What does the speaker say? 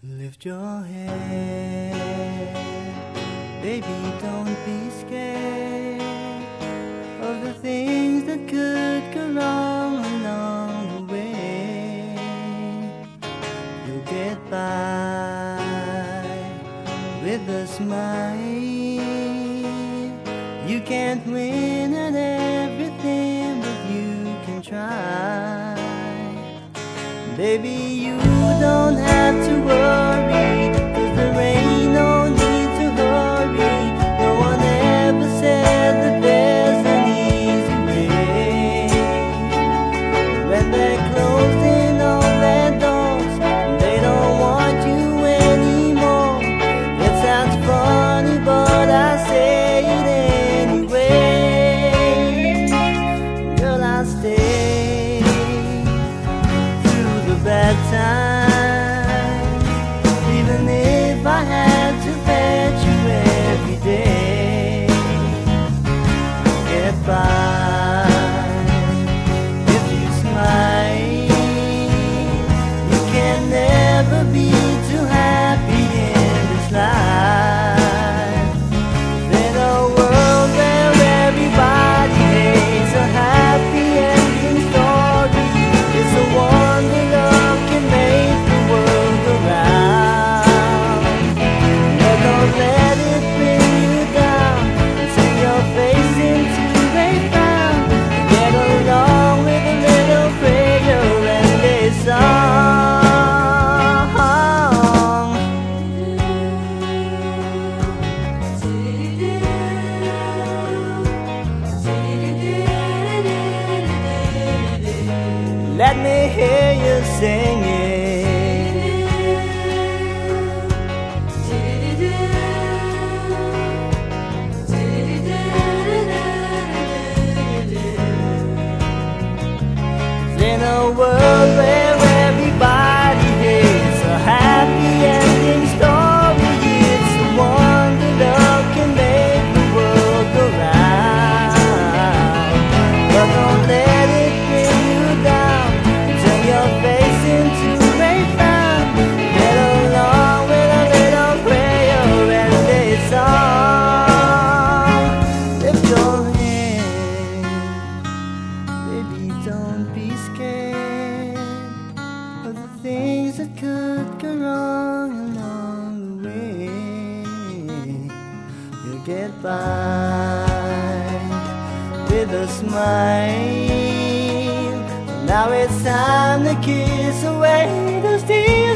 Lift your head, baby, don't be scared of the things that could go wrong along the way. You'll get by with a smile. You can't win at everything, but you can try. Baby, you you don't have to worry. world with a smile. Now it's time to kiss away those tears.